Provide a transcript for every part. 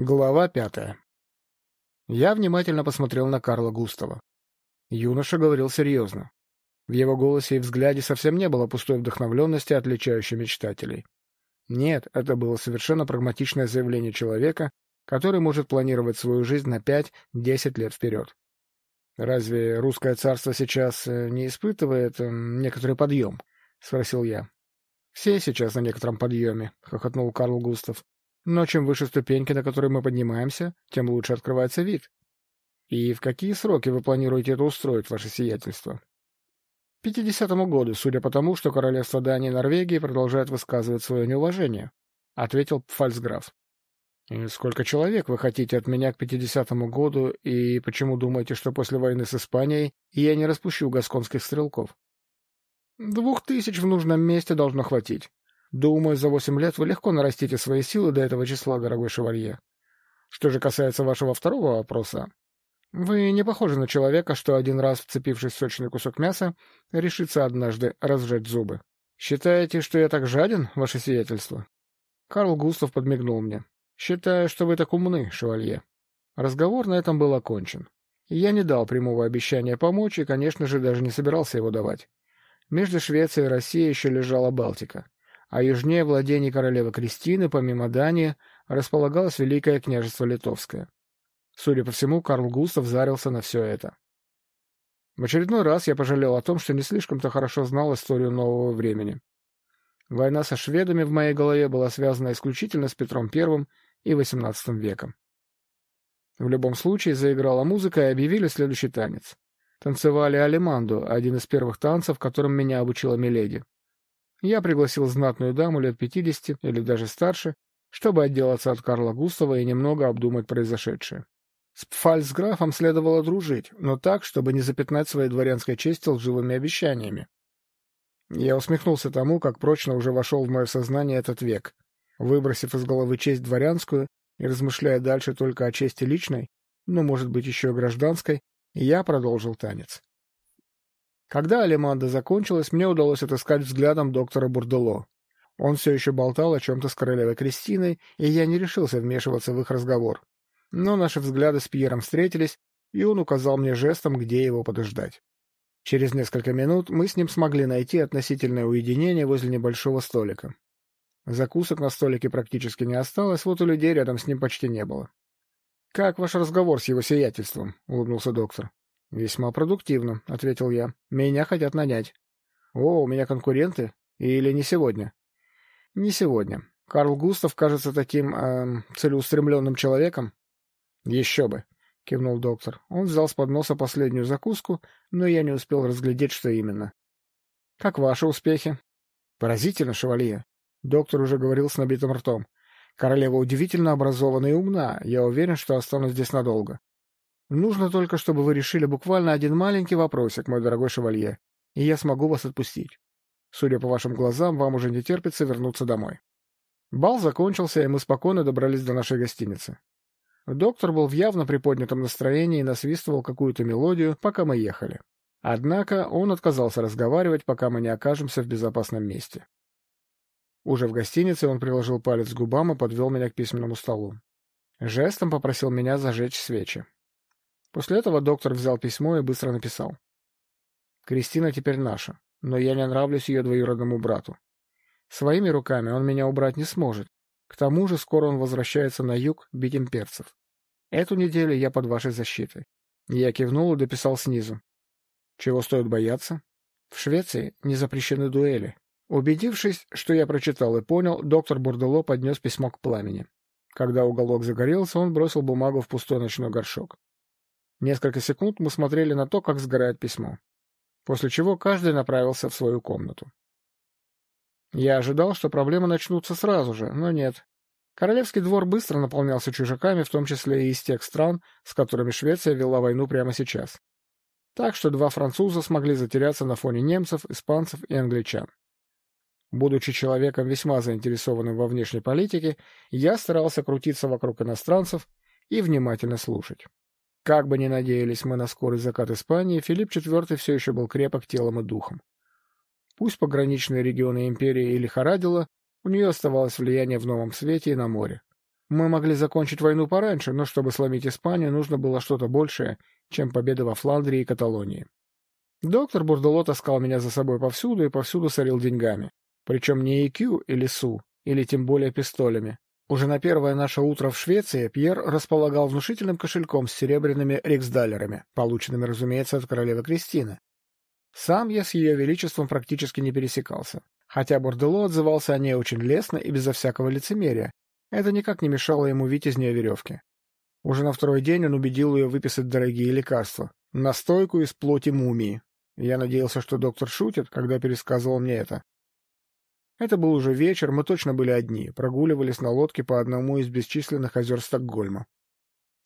Глава пятая. Я внимательно посмотрел на Карла Густава. Юноша говорил серьезно. В его голосе и взгляде совсем не было пустой вдохновленности, отличающей мечтателей. Нет, это было совершенно прагматичное заявление человека, который может планировать свою жизнь на пять-десять лет вперед. «Разве русское царство сейчас э, не испытывает э, некоторый подъем?» — спросил я. «Все сейчас на некотором подъеме», — хохотнул Карл Густав. Но чем выше ступеньки, на которые мы поднимаемся, тем лучше открывается вид. И в какие сроки вы планируете это устроить, ваше сиятельство? К 50 году, судя по тому, что королевство Дании и Норвегии продолжает высказывать свое неуважение, — ответил фальцграф. Сколько человек вы хотите от меня к 50 году, и почему думаете, что после войны с Испанией я не распущу гасконских стрелков? Двух тысяч в нужном месте должно хватить. Думаю, за восемь лет вы легко нарастите свои силы до этого числа, дорогой шевалье. Что же касается вашего второго вопроса, вы не похожи на человека, что один раз, вцепившись в сочный кусок мяса, решится однажды разжать зубы. Считаете, что я так жаден, ваше сиятельство? Карл Густав подмигнул мне. Считаю, что вы так умны, шевалье. Разговор на этом был окончен. Я не дал прямого обещания помочь и, конечно же, даже не собирался его давать. Между Швецией и Россией еще лежала Балтика а южнее владений королевы Кристины, помимо Дании, располагалось Великое княжество Литовское. Судя по всему, Карл Густав зарился на все это. В очередной раз я пожалел о том, что не слишком-то хорошо знал историю нового времени. Война со шведами в моей голове была связана исключительно с Петром I и XVIII веком. В любом случае заиграла музыка и объявили следующий танец. Танцевали алиманду, один из первых танцев, которым меня обучила Миледи. Я пригласил знатную даму лет пятидесяти или даже старше, чтобы отделаться от Карла Густава и немного обдумать произошедшее. С Пфальцграфом следовало дружить, но так, чтобы не запятнать своей дворянской чести лживыми обещаниями. Я усмехнулся тому, как прочно уже вошел в мое сознание этот век. Выбросив из головы честь дворянскую и размышляя дальше только о чести личной, но, может быть, еще и гражданской, я продолжил танец. Когда алиманда закончилась, мне удалось отыскать взглядом доктора Бурдело. Он все еще болтал о чем-то с королевой Кристиной, и я не решился вмешиваться в их разговор. Но наши взгляды с Пьером встретились, и он указал мне жестом, где его подождать. Через несколько минут мы с ним смогли найти относительное уединение возле небольшого столика. Закусок на столике практически не осталось, вот у людей рядом с ним почти не было. — Как ваш разговор с его сиятельством? — улыбнулся доктор. — Весьма продуктивно, — ответил я. — Меня хотят нанять. — О, у меня конкуренты? Или не сегодня? — Не сегодня. Карл Густав кажется таким э, целеустремленным человеком. — Еще бы, — кивнул доктор. Он взял с подноса последнюю закуску, но я не успел разглядеть, что именно. — Как ваши успехи? — Поразительно, шевалье. Доктор уже говорил с набитым ртом. Королева удивительно образована и умна. Я уверен, что останусь здесь надолго. Нужно только, чтобы вы решили буквально один маленький вопросик, мой дорогой шевалье, и я смогу вас отпустить. Судя по вашим глазам, вам уже не терпится вернуться домой. Бал закончился, и мы спокойно добрались до нашей гостиницы. Доктор был в явно приподнятом настроении и насвистывал какую-то мелодию, пока мы ехали. Однако он отказался разговаривать, пока мы не окажемся в безопасном месте. Уже в гостинице он приложил палец к губам и подвел меня к письменному столу. Жестом попросил меня зажечь свечи. После этого доктор взял письмо и быстро написал. «Кристина теперь наша, но я не нравлюсь ее двоюродному брату. Своими руками он меня убрать не сможет. К тому же скоро он возвращается на юг бить имперцев. Эту неделю я под вашей защитой». Я кивнул и дописал снизу. «Чего стоит бояться? В Швеции не запрещены дуэли». Убедившись, что я прочитал и понял, доктор Бурдело поднес письмо к пламени. Когда уголок загорелся, он бросил бумагу в пустой ночной горшок. Несколько секунд мы смотрели на то, как сгорает письмо, после чего каждый направился в свою комнату. Я ожидал, что проблемы начнутся сразу же, но нет. Королевский двор быстро наполнялся чужаками, в том числе и из тех стран, с которыми Швеция вела войну прямо сейчас. Так что два француза смогли затеряться на фоне немцев, испанцев и англичан. Будучи человеком весьма заинтересованным во внешней политике, я старался крутиться вокруг иностранцев и внимательно слушать. Как бы ни надеялись мы на скорый закат Испании, Филипп IV все еще был крепок телом и духом. Пусть пограничные регионы империи и лихорадило, у нее оставалось влияние в Новом Свете и на море. Мы могли закончить войну пораньше, но чтобы сломить Испанию, нужно было что-то большее, чем победа во Фландрии и Каталонии. Доктор Бурдело таскал меня за собой повсюду и повсюду сорил деньгами. Причем не ИК или СУ, или тем более пистолями. Уже на первое наше утро в Швеции Пьер располагал внушительным кошельком с серебряными риксдалерами, полученными, разумеется, от королевы Кристины. Сам я с ее величеством практически не пересекался. Хотя Бордело отзывался о ней очень лестно и безо всякого лицемерия, это никак не мешало ему видеть из нее веревки. Уже на второй день он убедил ее выписать дорогие лекарства. Настойку из плоти мумии. Я надеялся, что доктор шутит, когда пересказывал мне это. Это был уже вечер, мы точно были одни, прогуливались на лодке по одному из бесчисленных озер Стокгольма.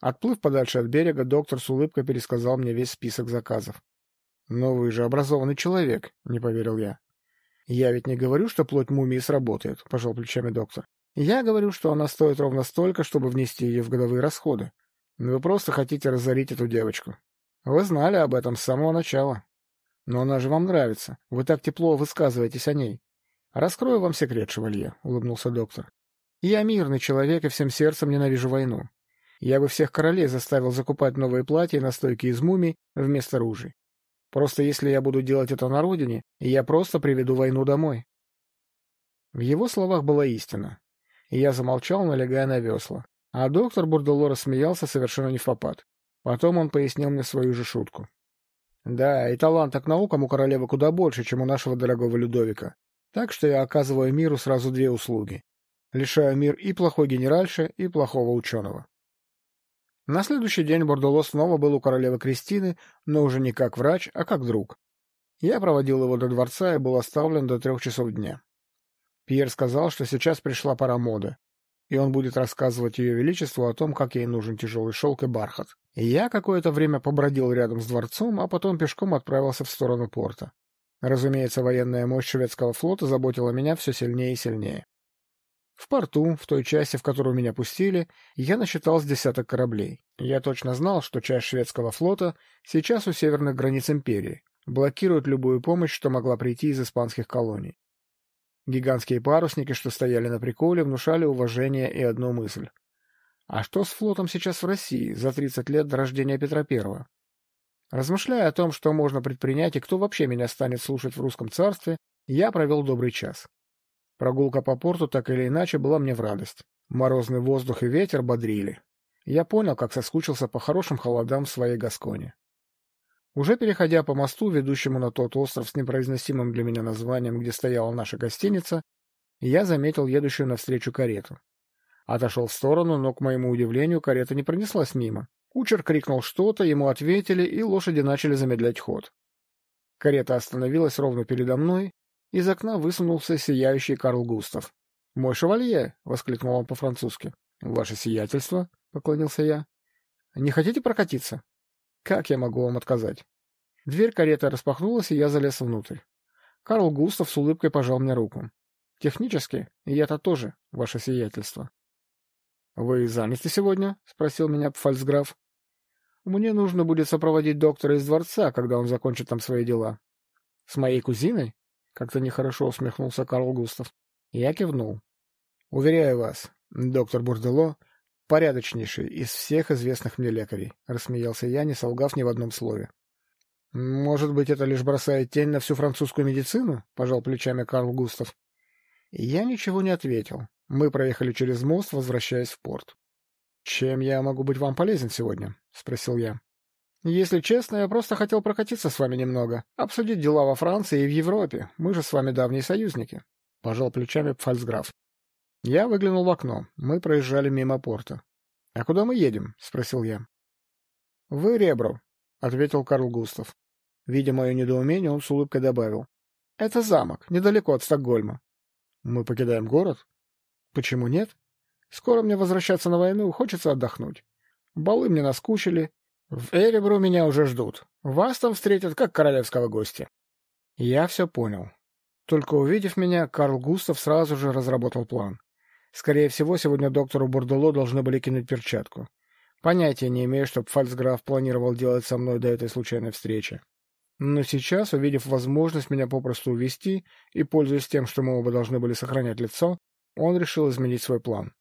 Отплыв подальше от берега, доктор с улыбкой пересказал мне весь список заказов. — Но вы же образованный человек, — не поверил я. — Я ведь не говорю, что плоть мумии сработает, — пожал плечами доктор. Я говорю, что она стоит ровно столько, чтобы внести ее в годовые расходы. Вы просто хотите разорить эту девочку. Вы знали об этом с самого начала. Но она же вам нравится. Вы так тепло высказываетесь о ней. Раскрою вам секрет, шевалье, — улыбнулся доктор. Я мирный человек и всем сердцем ненавижу войну. Я бы всех королей заставил закупать новые платья и настойки из мумий вместо ружей. Просто если я буду делать это на родине, я просто приведу войну домой. В его словах была истина я замолчал, налегая на весла. А доктор Бурдело рассмеялся совершенно не в попад. Потом он пояснил мне свою же шутку. Да, и таланта к наукам у королевы куда больше, чем у нашего дорогого Людовика. Так что я оказываю миру сразу две услуги. Лишаю мир и плохой генеральши, и плохого ученого. На следующий день Бордоло снова был у королевы Кристины, но уже не как врач, а как друг. Я проводил его до дворца и был оставлен до трех часов дня. Пьер сказал, что сейчас пришла пора моды, и он будет рассказывать Ее Величеству о том, как ей нужен тяжелый шелк и бархат. Я какое-то время побродил рядом с дворцом, а потом пешком отправился в сторону порта. Разумеется, военная мощь шведского флота заботила меня все сильнее и сильнее. В порту, в той части, в которую меня пустили, я насчитал с десяток кораблей. Я точно знал, что часть шведского флота сейчас у северных границ империи, блокирует любую помощь, что могла прийти из испанских колоний. Гигантские парусники, что стояли на приколе, внушали уважение и одну мысль. А что с флотом сейчас в России за 30 лет до рождения Петра Первого? Размышляя о том, что можно предпринять и кто вообще меня станет слушать в русском царстве, я провел добрый час. Прогулка по порту так или иначе была мне в радость. Морозный воздух и ветер бодрили. Я понял, как соскучился по хорошим холодам в своей Гасконе. Уже переходя по мосту, ведущему на тот остров с непроизносимым для меня названием, где стояла наша гостиница, я заметил едущую навстречу карету. Отошел в сторону, но, к моему удивлению, карета не пронеслась мимо. Кучер крикнул что-то, ему ответили, и лошади начали замедлять ход. Карета остановилась ровно передо мной, из окна высунулся сияющий Карл Густав. «Мой шевалье!» — воскликнул он по-французски. «Ваше сиятельство!» — поклонился я. «Не хотите прокатиться?» Как я могу вам отказать? Дверь кареты распахнулась, и я залез внутрь. Карл Густав с улыбкой пожал мне руку. Технически, и это тоже, ваше сиятельство. — Вы заняты сегодня? — спросил меня фальцграф. — Мне нужно будет сопроводить доктора из дворца, когда он закончит там свои дела. — С моей кузиной? — как-то нехорошо усмехнулся Карл Густав. Я кивнул. — Уверяю вас, доктор Бурдело — Порядочнейший из всех известных мне лекарей, — рассмеялся я, не солгав ни в одном слове. — Может быть, это лишь бросает тень на всю французскую медицину? — пожал плечами Карл Густав. Я ничего не ответил. Мы проехали через мост, возвращаясь в порт. — Чем я могу быть вам полезен сегодня? — спросил я. — Если честно, я просто хотел прокатиться с вами немного, обсудить дела во Франции и в Европе. Мы же с вами давние союзники. — пожал плечами Пфальцграф. Я выглянул в окно. Мы проезжали мимо порта. — А куда мы едем? — спросил я. — В Ребро, — ответил Карл Густав. Видя мое недоумение, он с улыбкой добавил. — Это замок, недалеко от Стокгольма. — Мы покидаем город? — Почему нет? Скоро мне возвращаться на войну, хочется отдохнуть. Балы мне наскучили. В Эребру меня уже ждут. Вас там встретят как королевского гостя. Я все понял. Только увидев меня, Карл Густав сразу же разработал план. Скорее всего, сегодня доктору Бордело должны были кинуть перчатку. Понятия не имею, что Фальцграф планировал делать со мной до этой случайной встречи. Но сейчас, увидев возможность меня попросту увести и пользуясь тем, что мы оба должны были сохранять лицо, он решил изменить свой план.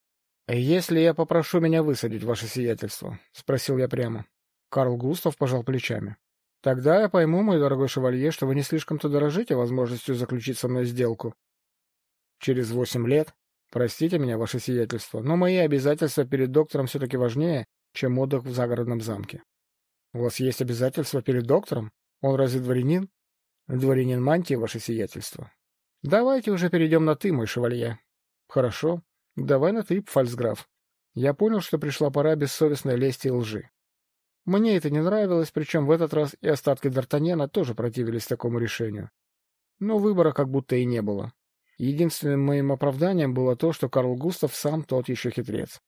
«Если я попрошу меня высадить, ваше сиятельство?» — спросил я прямо. Карл Густав пожал плечами. «Тогда я пойму, мой дорогой шевалье, что вы не слишком-то дорожите возможностью заключить со мной сделку. Через восемь лет, простите меня, ваше сиятельство, но мои обязательства перед доктором все-таки важнее, чем отдых в загородном замке. У вас есть обязательства перед доктором? Он разве дворянин? Дворянин мантии, ваше сиятельство. Давайте уже перейдем на «ты», мой шевалье. Хорошо. Давай на «ты», фальцграф. Я понял, что пришла пора бессовестной лести и лжи. Мне это не нравилось, причем в этот раз и остатки Д'Артаньяна тоже противились такому решению. Но выбора как будто и не было. Единственным моим оправданием было то, что Карл Густав сам тот еще хитрец.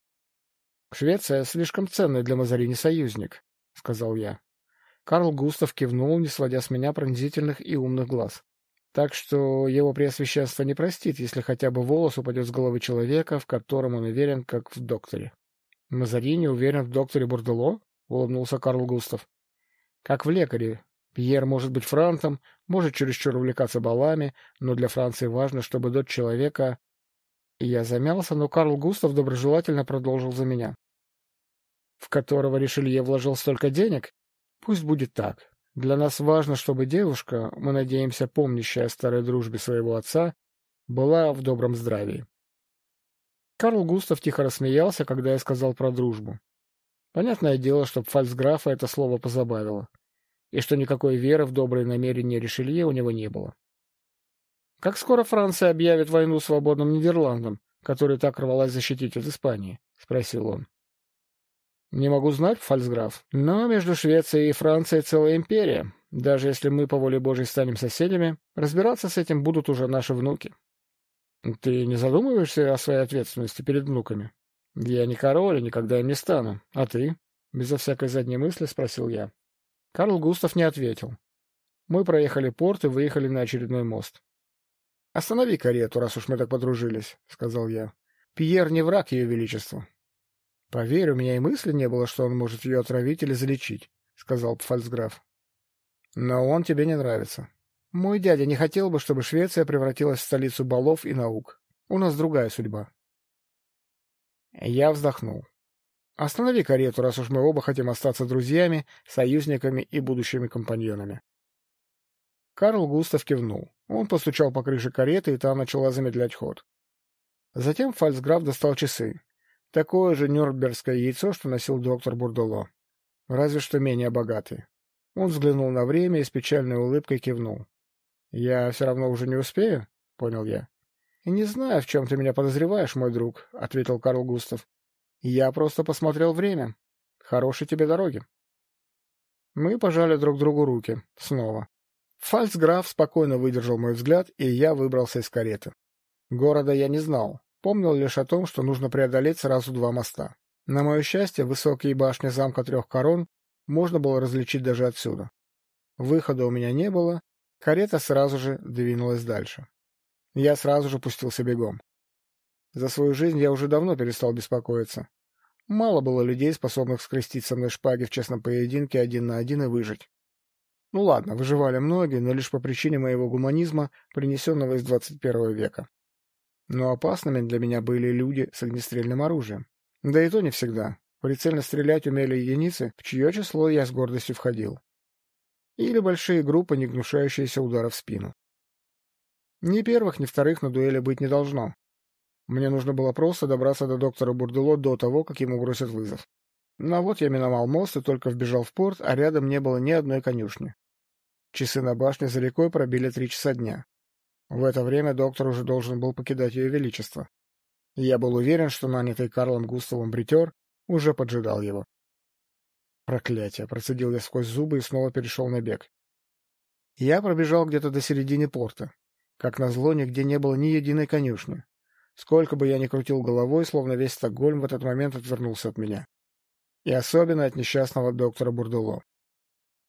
«Швеция слишком ценный для Мазарини союзник», — сказал я. Карл Густав кивнул, не сводя с меня пронзительных и умных глаз. Так что его преосвященство не простит, если хотя бы волос упадет с головы человека, в котором он уверен, как в докторе. — Мазарини уверен в докторе Бурдело? — улыбнулся Карл Густав. — Как в лекаре. Пьер может быть франтом, может чересчур увлекаться балами, но для Франции важно, чтобы дочь человека... Я замялся, но Карл Густав доброжелательно продолжил за меня. — В которого Ришелье вложил столько денег? Пусть будет так. Для нас важно, чтобы девушка, мы надеемся, помнящая о старой дружбе своего отца, была в добром здравии. Карл Густав тихо рассмеялся, когда я сказал про дружбу. Понятное дело, что фальцграфа это слово позабавило, и что никакой веры в добрые намерения Ришелье у него не было. «Как скоро Франция объявит войну свободным Нидерландам, который так рвалась защитить от Испании?» — спросил он. Не могу знать, фальцграф, но между Швецией и Францией целая империя. Даже если мы по воле Божьей станем соседями, разбираться с этим будут уже наши внуки. Ты не задумываешься о своей ответственности перед внуками? Я не король и никогда им не стану. А ты? Безо всякой задней мысли спросил я. Карл Густав не ответил. Мы проехали порт и выехали на очередной мост. «Останови карету, раз уж мы так подружились», — сказал я. «Пьер не враг Ее Величества. — Поверь, у меня и мысли не было, что он может ее отравить или залечить, — сказал фальцграф. — Но он тебе не нравится. Мой дядя не хотел бы, чтобы Швеция превратилась в столицу балов и наук. У нас другая судьба. Я вздохнул. Останови карету, раз уж мы оба хотим остаться друзьями, союзниками и будущими компаньонами. Карл Густав кивнул. Он постучал по крыше кареты, и та начала замедлять ход. Затем фальцграф достал часы. Такое же нюрнбергское яйцо, что носил доктор Бурдуло. Разве что менее богатый. Он взглянул на время и с печальной улыбкой кивнул. — Я все равно уже не успею? — понял я. — не знаю, в чем ты меня подозреваешь, мой друг, — ответил Карл Густав. — Я просто посмотрел время. Хорошей тебе дороги. Мы пожали друг другу руки. Снова. Фальцграф спокойно выдержал мой взгляд, и я выбрался из кареты. Города я не знал, Помнил лишь о том, что нужно преодолеть сразу два моста. На мое счастье, высокие башни замка трех корон можно было различить даже отсюда. Выхода у меня не было, карета сразу же двинулась дальше. Я сразу же пустился бегом. За свою жизнь я уже давно перестал беспокоиться. Мало было людей, способных скрестить со мной шпаги в честном поединке один на один и выжить. Ну ладно, выживали многие, но лишь по причине моего гуманизма, принесенного из 21 века. Но опасными для меня были люди с огнестрельным оружием. Да и то не всегда. Прицельно стрелять умели единицы, в чье число я с гордостью входил. Или большие группы, не гнушающиеся удара в спину. Ни первых, ни вторых на дуэли быть не должно. Мне нужно было просто добраться до доктора Бурдело до того, как ему бросят вызов. Но вот я миновал мост и только вбежал в порт, а рядом не было ни одной конюшни. Часы на башне за рекой пробили три часа дня. В это время доктор уже должен был покидать ее величество. я был уверен, что нанятый Карлом Густавом бритер уже поджидал его. Проклятие! Процедил я сквозь зубы и снова перешел на бег. Я пробежал где-то до середины порта. Как назло, нигде не было ни единой конюшни. Сколько бы я ни крутил головой, словно весь Стокгольм в этот момент отвернулся от меня. И особенно от несчастного доктора Бурдуло.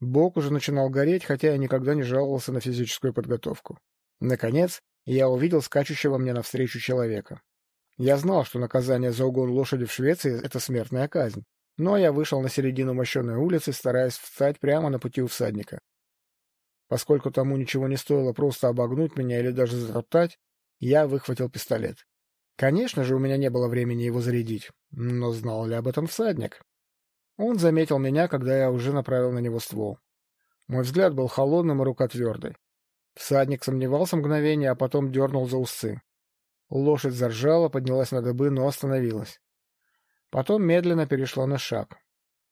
Бок уже начинал гореть, хотя я никогда не жаловался на физическую подготовку. Наконец, я увидел скачущего мне навстречу человека. Я знал, что наказание за угон лошади в Швеции — это смертная казнь, но я вышел на середину мощенной улицы, стараясь встать прямо на пути у всадника. Поскольку тому ничего не стоило просто обогнуть меня или даже затоптать, я выхватил пистолет. Конечно же, у меня не было времени его зарядить, но знал ли об этом всадник? Он заметил меня, когда я уже направил на него ствол. Мой взгляд был холодным и рука твердой. Всадник сомневался мгновение, а потом дернул за усы. Лошадь заржала, поднялась на дыбы, но остановилась. Потом медленно перешла на шаг.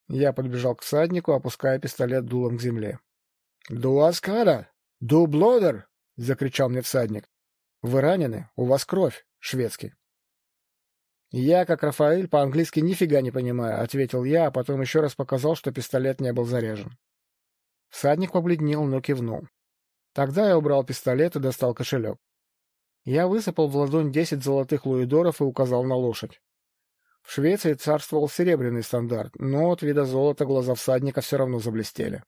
Я подбежал к всаднику, опуская пистолет дулом к земле. — Дуаскара! Дублодер! — закричал мне всадник. — Вы ранены? У вас кровь. Шведский. «Я, как Рафаэль, по-английски нифига не понимаю», — ответил я, а потом еще раз показал, что пистолет не был заряжен. Всадник побледнел, но кивнул. Тогда я убрал пистолет и достал кошелек. Я высыпал в ладонь десять золотых луидоров и указал на лошадь. В Швеции царствовал серебряный стандарт, но от вида золота глаза всадника все равно заблестели.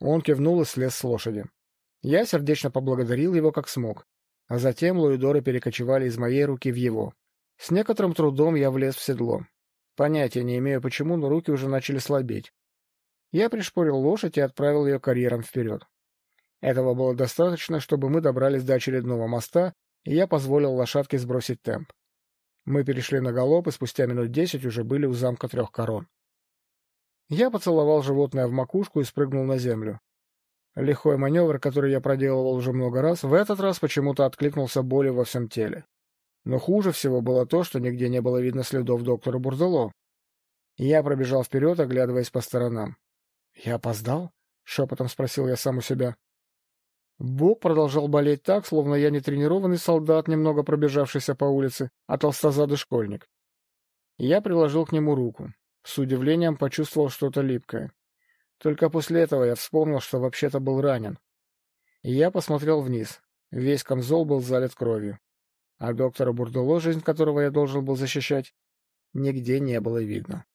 Он кивнул и слез с лошади. Я сердечно поблагодарил его как смог, а затем луидоры перекочевали из моей руки в его. С некоторым трудом я влез в седло. Понятия не имею почему, но руки уже начали слабеть. Я пришпорил лошадь и отправил ее карьером вперед. Этого было достаточно, чтобы мы добрались до очередного моста, и я позволил лошадке сбросить темп. Мы перешли на галоп, и спустя минут десять уже были у замка трех корон. Я поцеловал животное в макушку и спрыгнул на землю. Лихой маневр, который я проделывал уже много раз, в этот раз почему-то откликнулся болью во всем теле. Но хуже всего было то, что нигде не было видно следов доктора Бурдело. Я пробежал вперед, оглядываясь по сторонам. — Я опоздал? — шепотом спросил я сам у себя. Бок продолжал болеть так, словно я не тренированный солдат, немного пробежавшийся по улице, а толстозадый школьник. Я приложил к нему руку. С удивлением почувствовал что-то липкое. Только после этого я вспомнил, что вообще-то был ранен. Я посмотрел вниз. Весь камзол был залит кровью. А доктора Бурдуло, жизнь которого я должен был защищать, нигде не было видно.